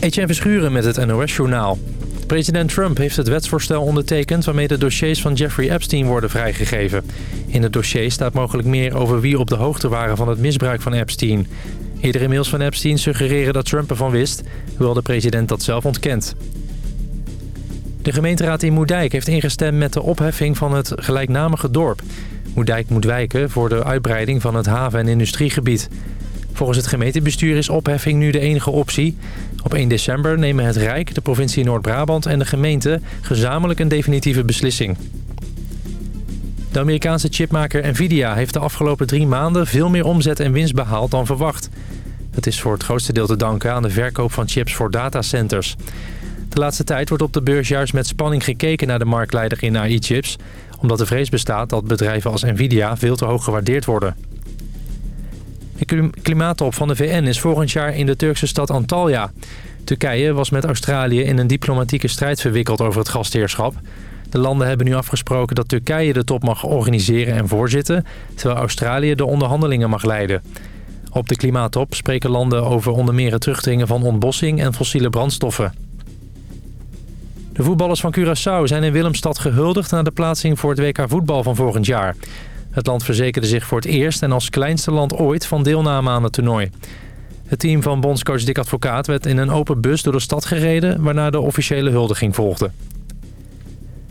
Etienne Verschuren met het NOS-journaal. President Trump heeft het wetsvoorstel ondertekend... waarmee de dossiers van Jeffrey Epstein worden vrijgegeven. In het dossier staat mogelijk meer over wie op de hoogte waren... van het misbruik van Epstein. Eerdere mails van Epstein suggereren dat Trump ervan wist... hoewel de president dat zelf ontkent. De gemeenteraad in Moerdijk heeft ingestemd met de opheffing van het gelijknamige dorp. Moerdijk moet wijken voor de uitbreiding van het haven- en industriegebied. Volgens het gemeentebestuur is opheffing nu de enige optie. Op 1 december nemen het Rijk, de provincie Noord-Brabant en de gemeente gezamenlijk een definitieve beslissing. De Amerikaanse chipmaker Nvidia heeft de afgelopen drie maanden veel meer omzet en winst behaald dan verwacht. Het is voor het grootste deel te danken aan de verkoop van chips voor datacenters. De laatste tijd wordt op de beurs juist met spanning gekeken naar de marktleider in AI-chips... omdat de vrees bestaat dat bedrijven als Nvidia veel te hoog gewaardeerd worden. De klimaattop van de VN is volgend jaar in de Turkse stad Antalya. Turkije was met Australië in een diplomatieke strijd verwikkeld over het gastheerschap. De landen hebben nu afgesproken dat Turkije de top mag organiseren en voorzitten... terwijl Australië de onderhandelingen mag leiden. Op de klimaattop spreken landen over onder meer het terugdringen van ontbossing en fossiele brandstoffen. De voetballers van Curaçao zijn in Willemstad gehuldigd... na de plaatsing voor het WK voetbal van volgend jaar. Het land verzekerde zich voor het eerst en als kleinste land ooit van deelname aan het toernooi. Het team van bondscoach Dick Advocaat werd in een open bus door de stad gereden... waarna de officiële huldiging volgde.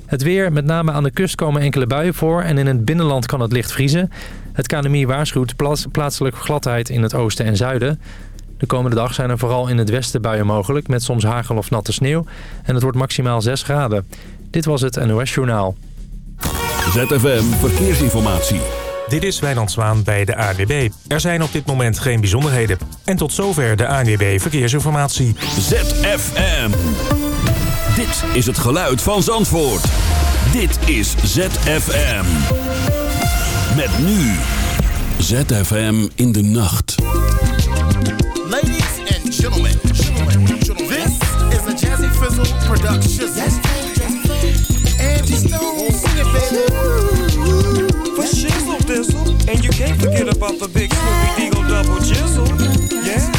Het weer, met name aan de kust komen enkele buien voor... en in het binnenland kan het licht vriezen. Het KNMI waarschuwt plaatselijke gladheid in het oosten en zuiden. De komende dag zijn er vooral in het westen buien mogelijk... met soms hagel of natte sneeuw. En het wordt maximaal 6 graden. Dit was het NOS Journaal. ZFM Verkeersinformatie. Dit is Wijnand Zwaan bij de ANWB. Er zijn op dit moment geen bijzonderheden. En tot zover de ANWB Verkeersinformatie. ZFM. Dit is het geluid van Zandvoort. Dit is ZFM. Met nu. ZFM in de nacht. Ladies and gentlemen, gentlemen, gentlemen. this is a Jazzy Fizzle production. And you can't forget about the big Snoopy Eagle double jizzle. Yeah.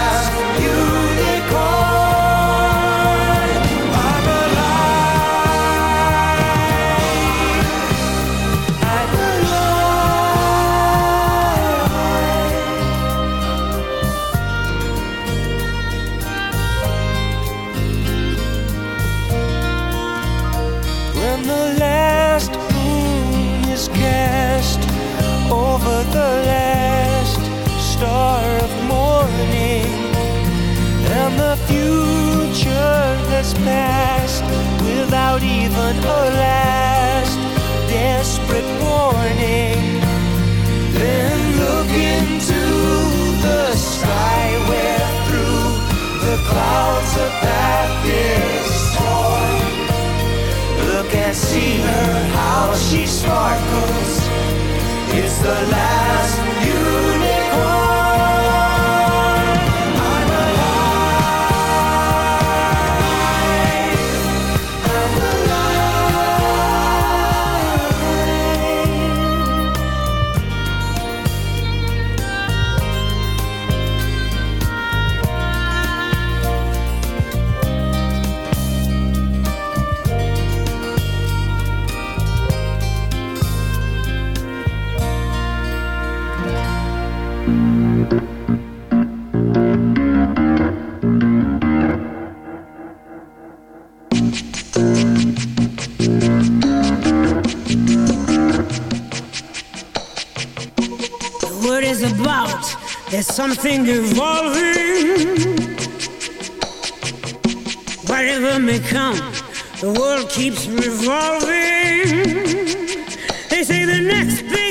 the last There's something evolving. Whatever may come, the world keeps revolving. They say the next big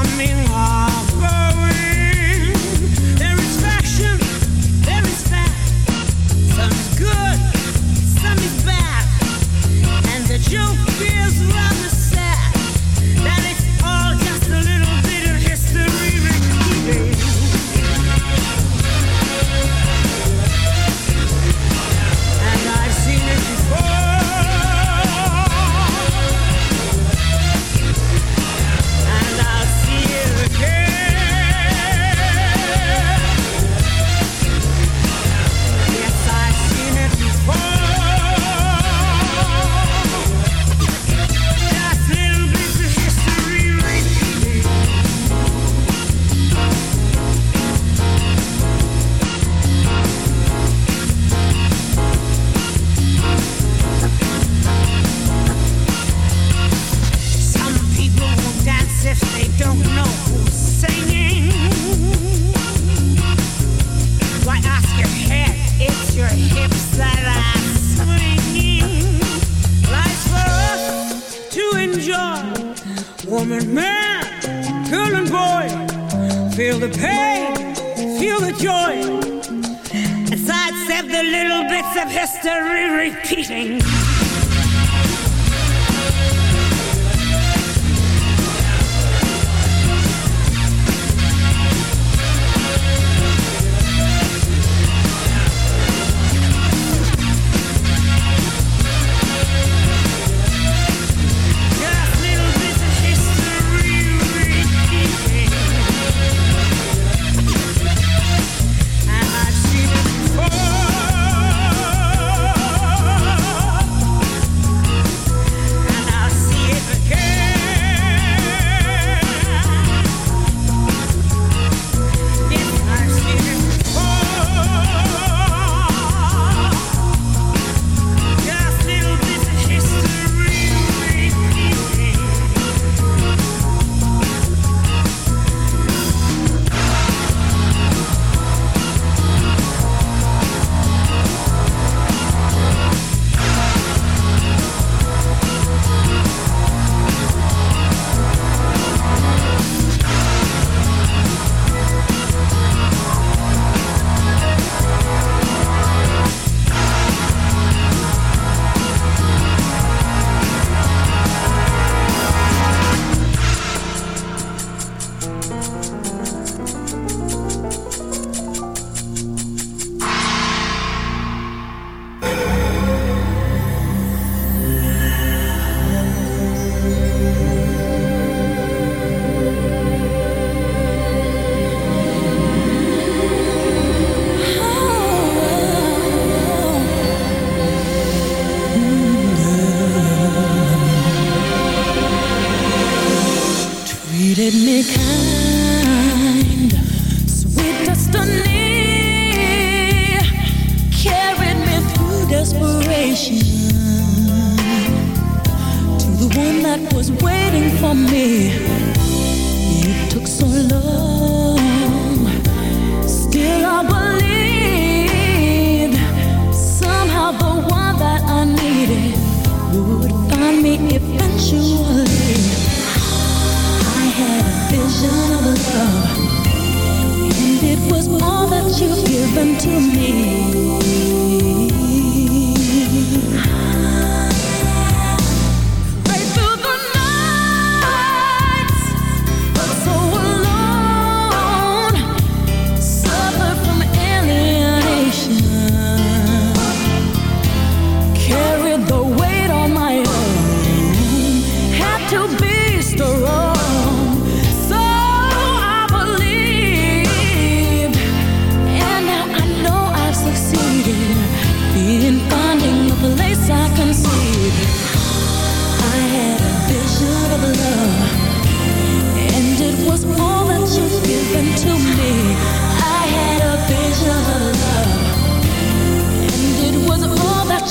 I mean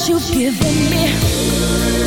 you've given me.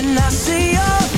when I see your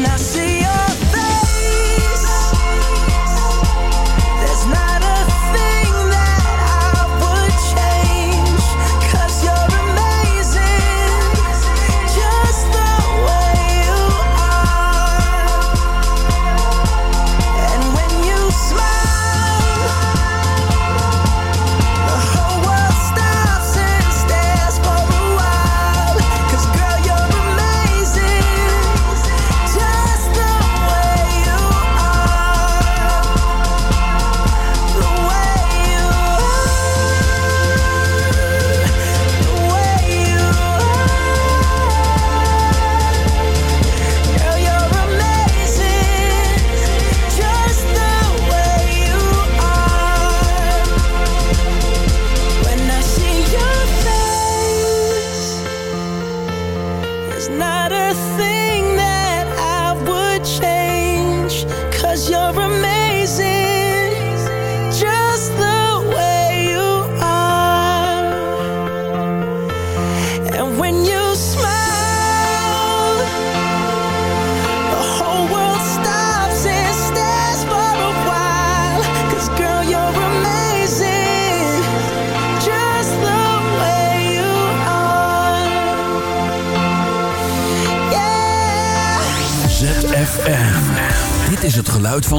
when I see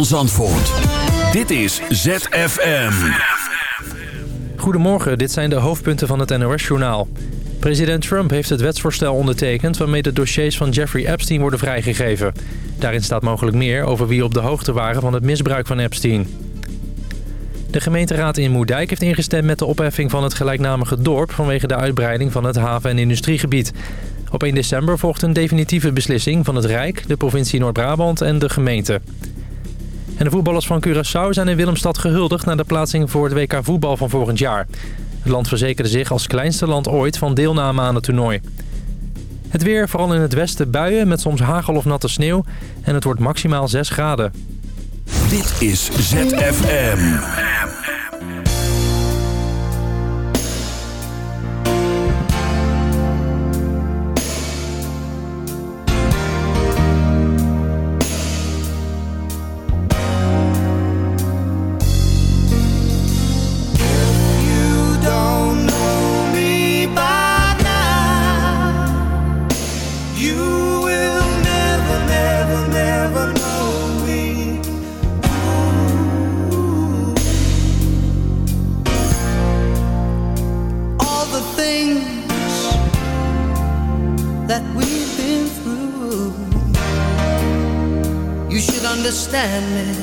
Zandvoort. Dit is ZFM. Goedemorgen, dit zijn de hoofdpunten van het NOS-journaal. President Trump heeft het wetsvoorstel ondertekend... waarmee de dossiers van Jeffrey Epstein worden vrijgegeven. Daarin staat mogelijk meer over wie op de hoogte waren van het misbruik van Epstein. De gemeenteraad in Moerdijk heeft ingestemd met de opheffing van het gelijknamige dorp... vanwege de uitbreiding van het haven- en industriegebied. Op 1 december volgt een definitieve beslissing van het Rijk, de provincie Noord-Brabant en de gemeente. En de voetballers van Curaçao zijn in Willemstad gehuldigd... naar de plaatsing voor het WK voetbal van volgend jaar. Het land verzekerde zich als kleinste land ooit van deelname aan het toernooi. Het weer, vooral in het westen buien met soms hagel of natte sneeuw. En het wordt maximaal 6 graden. Dit is ZFM. sadness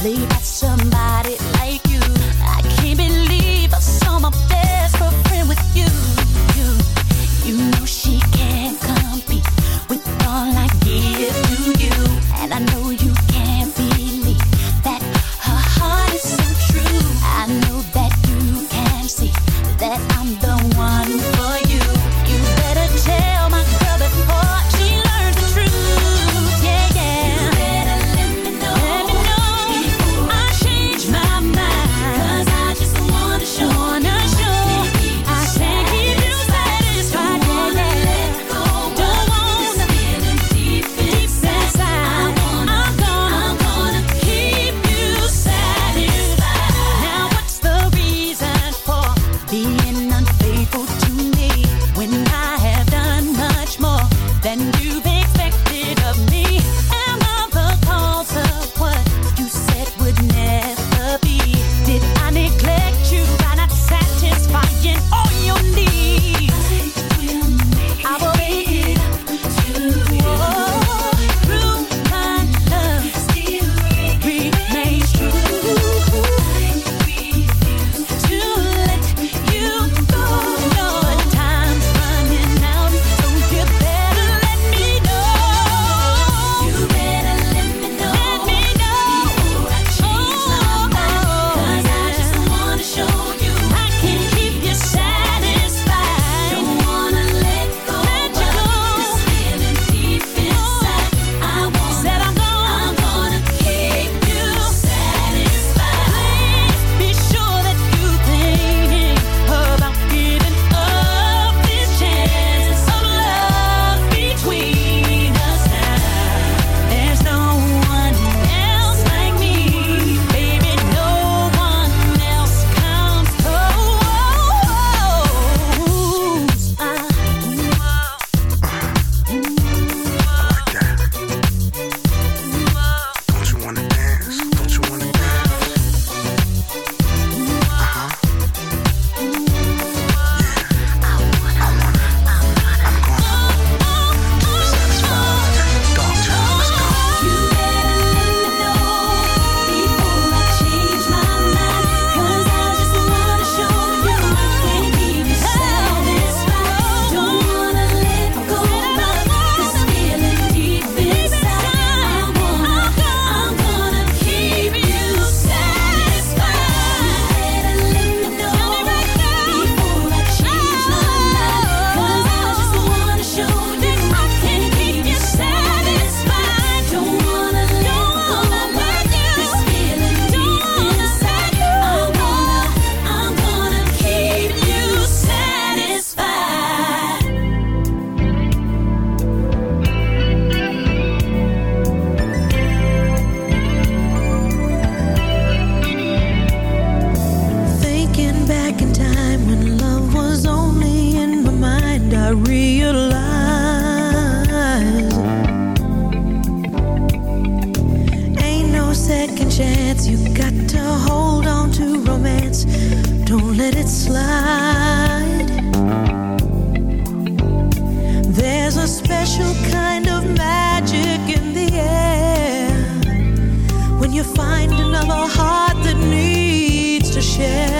played by somebody find another heart that needs to share.